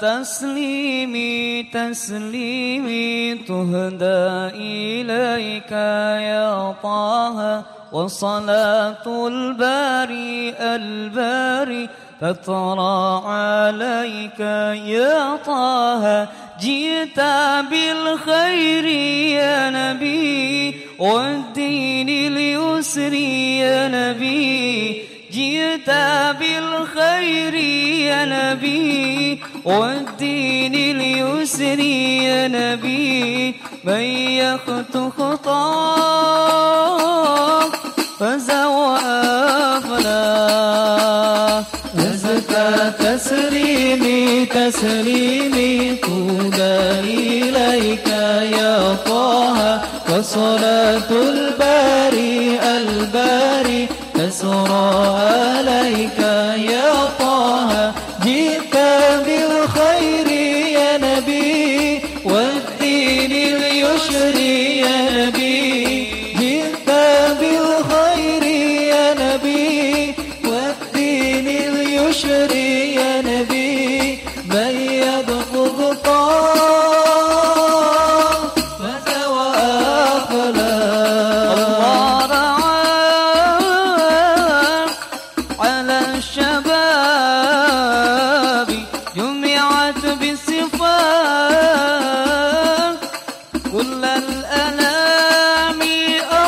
تسليمي تسليمي تهدى إليك يا طه وصلاة الباري الباري تترى عليك يا طه جئت بالخير يا نبي والدين اليسر يا نبي جئت بالخير يا نبي والدين اليسر يا نبي من يخط خطاك فزوى أفلا أزكى تسليمي تسليمي طول إليك يا طه وصلاة اليسر يا نبي من طاق فسوى أخلاق الله على الشباب جمعت بالصفات كل الألام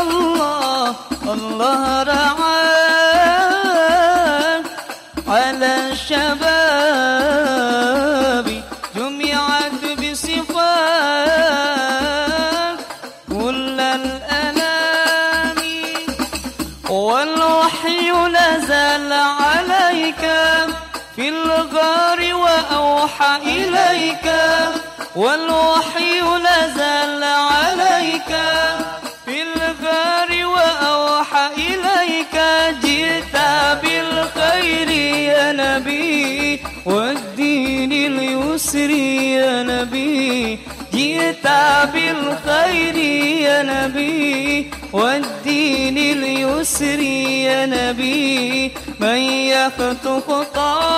الله الله رعاه. في الغار وأوحى إليك والوحي نزل عليك. في الغار وأوحى إليك جئت بالخير يا نبي والدين اليسر يا نبي. جئت بالخير يا نبي والدين اليسر يا نبي. من يخط خطاك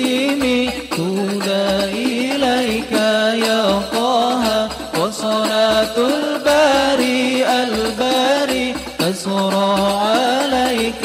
تسليمي طول إليك يا طه وصلاة الباري الباري تسرى عليك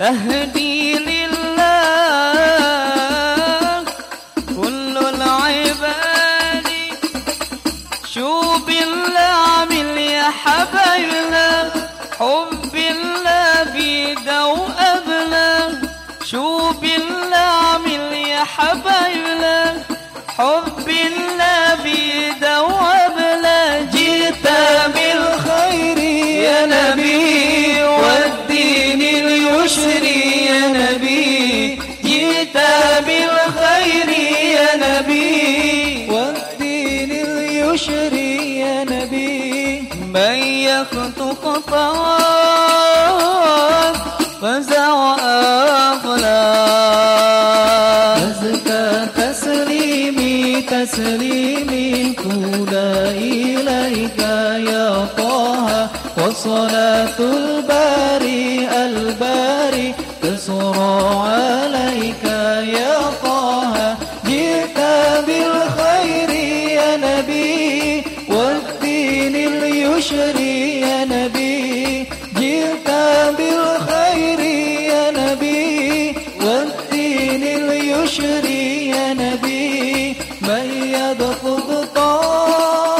تهدي لله كل العباد. شو بالله عامل يا حبايبنا حب الله بيده وقبله شو بالله عامل يا حبايبنا يا نبي من يخط خطاك فزع أفلا أزكى تسليمي تسليمي طول إليك يا طه وصلاة الباري الباري تسرى بشري يا نبي جئت بالخير يا نبي والدين اليسر يا نبي من يدخل طال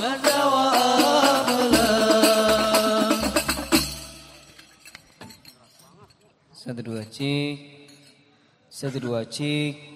مدى وأغلى satu dua cik satu dua cik